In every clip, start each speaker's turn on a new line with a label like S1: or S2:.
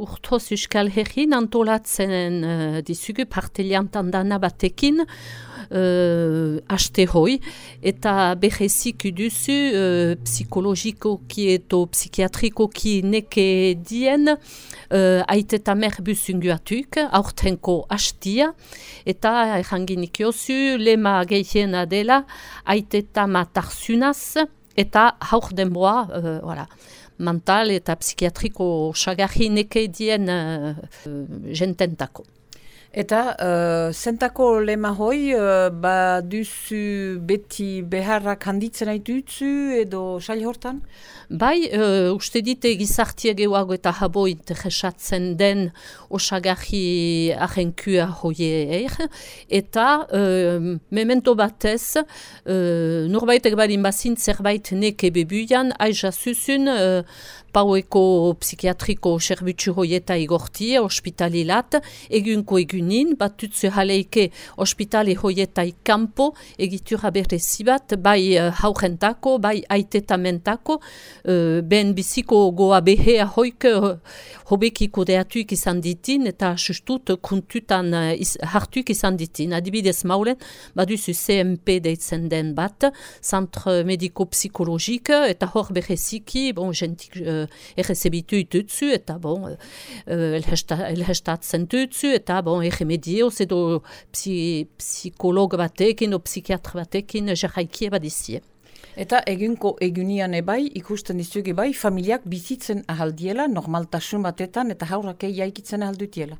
S1: urtoz Euskal Herrin antolatzen uh, dizugu parteliantan dana batekin, uh, aste hoi, eta behezik duzu uh, psikologikoki eto psikiatrikoki neke dien uh, aiteta merbuzunguatuk, aurtenko hastia, eta erranginik jozu, lema gehiena dela, aiteta matarzunaz, eta haur denboa, uh, voilà, mental eta psikiatriko sagarri neke dien uh, uh, jententako.
S2: Eta uh, zentako lema hoi, uh, ba duzu beti beharrak handitzen haitutzu edo sail hortan?
S1: Bai, uh, uste dite gizartia gehuago eta habo interesatzen den osagahi ahenkua hoie er, eta uh, memento batez, uh, norbaitek badin bazin zerbait neke bebuian, aiza zuzun, uh, paueko psikiatriko serbitzu hoieta igorti, ospitalilat, egunko egunin, bat tutsu haleike ospitali hoieta ikampo, egitura berrezibat, bai uh, haurentako, bai aitetamentako, uh, ben biziko goa behea hoik uh, hobeki kudeatuik izan ditin, eta sustut kuntutan uh, is, hartuik izan ditin. Adibidez maulen, baduzu CMP deitzen den bat, Centre Mediko-Psikologik, eta hor berreziki, bon, gentik, uh, errezebitu itutzu, eta bon, uh, elhestatzen tutzu, eta bon, erremedioz edo psi, psikolog batekin, o psikiatra batekin, jarraikie badizie.
S2: Eta egunko egunian ebai, ikusten dizuge bai, familiak bizitzen ahaldiela, normaltasun batetan, eta haurrak jaikitzen ahaldutiela.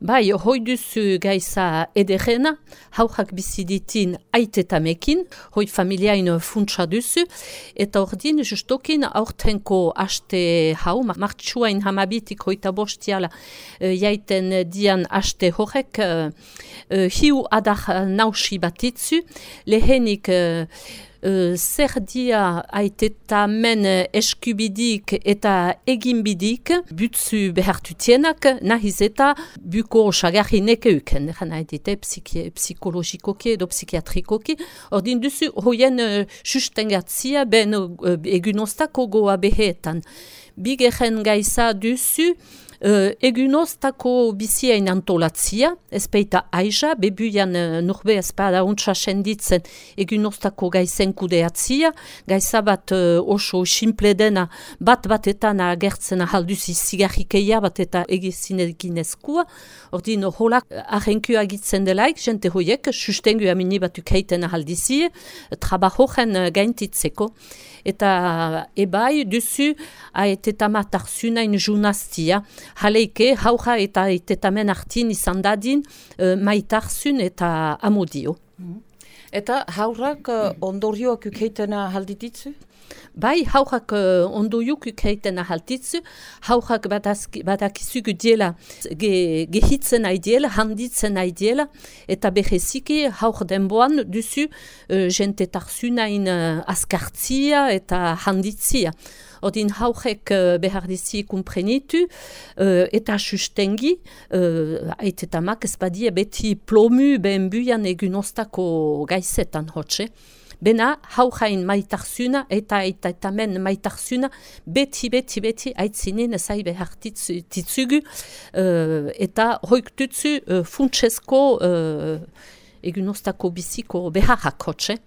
S1: Bai, hoi duzu gaiza ederena, haurrak biziditin aitetamekin, hoi familiain funtsa duzu, eta ordin justokin aurtenko haste hau, martxuain hamabitik hoita bostiala uh, jaiten dian haste horrek, uh, uh, hiu adar nausi batitzu, lehenik Uh, zer dia aitetamen eskubidik eta eginbidik butzu behartutienak nahiz eta buko osagarri neke uken, nahi dite psikologikoki edo psikiatrikoki. Ordin duzu hoien uh, sustengatzia ben uh, egunostako goa beheetan. Bigeren gaiza duzu, Uh, egunoztako biziain antolatzia, ez peita aiza, bebuian uh, nurbe ez bada untsa senditzen egunoztako gaizen kudeatzia, gaiza bat uh, oso simple dena bat batetan agertzen ahalduz izigarrikeia bat eta egizin egin eskua, ordin holak ahenkua agitzen delaik, jente hoiek, sustengu amini bat ukeiten ahaldizie, trabajochen uh, gaintitzeko eta ebai duzu aetetamat arzunain junaztia. Haleike, hauja eta aetetamen artin izan dadin uh, maitarzun eta amodio.
S2: Mm-hmm. Eta haurrak uh, ondorioak ukeitena haldititzu?
S1: Bai, haujak uh, ondo jukuk heiten ahaltitzu, haujak badakizugu diela ge, gehitzen aidiela, handitzen aidiela, eta beheziki hauj denboan duzu uh, jente tarzunain uh, askartzia eta handitzia. Odin haujek uh, behar dizi kumprenitu uh, eta sustengi, uh, aitetamak ez badia beti plomu behen buian egunostako gaizetan hotxe. Bena, hau jain maitarzuna eta eta eta men maitarzuna beti, beti, beti aitzinin ezai behar titzugu uh, eta hoik tutzu uh, funtsesko uh, egunostako biziko beharrak hotxe.